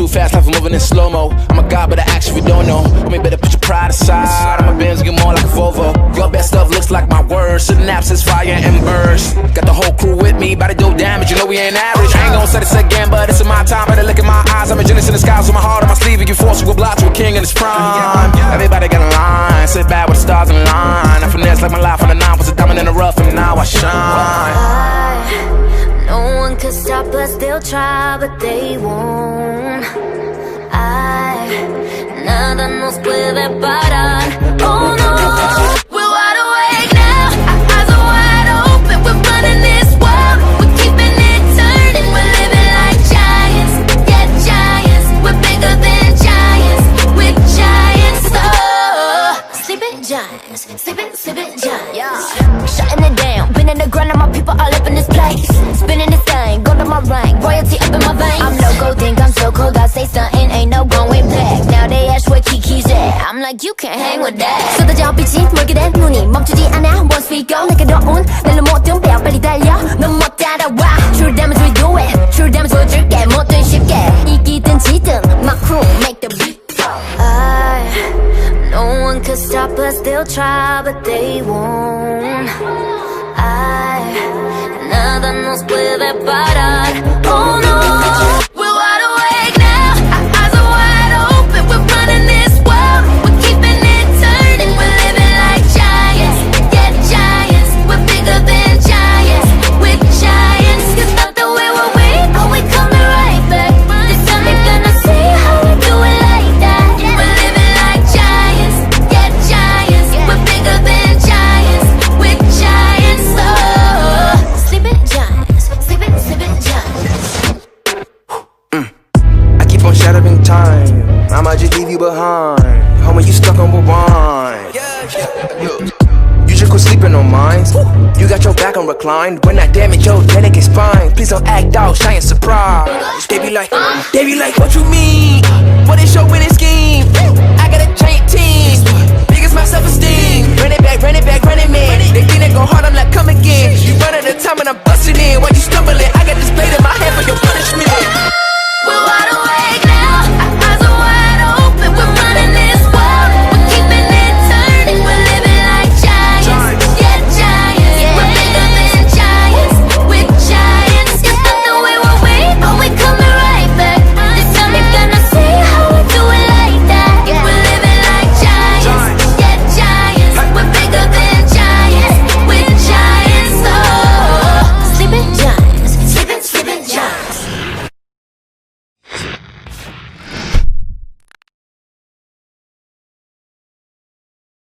Too fast, life moving in slow mo. I'm a god, but I act if you don't know. Homie, better put your pride aside. I'm a Benz, get more like a Volvo. Your best stuff looks like my words. Synapses, fire and burst. Got the whole crew with me, about to do damage. You know we ain't average. I ain't gonna say this again, but it's in my time. Better look in my eyes. I'm a genius in the skies with my heart on my sleeve. You force will block to a king in his prime. Everybody got a my life on the nine was a diamond in the rough, and now I shine. I, no one could stop us, they'll try, but they won't. sleeping giants, sleeping, sleeping giants. Yeah. Shutting it down, been in the grind, and my people all up in this place. Spinning this thing, go to my rank, royalty up in my veins. I'm loco, think I'm so cool, God say something, ain't no going back. Now they ask where Kiki's at. I'm like, you can't hang with that. 쏟아져 빛이 멀게 된 눈이 멈추지 않아. Once we go, 내게 더운 날 Us. They'll try, but they won't. I, nada nos puede parar. Keep on shattering time. I might just leave you behind. Homie, you stuck on rewind. You just quit sleeping on mine. You got your back on reclined. When I damage your delicate spine, please don't act out, shy and surprise. They be like, they be like, what you mean? What is your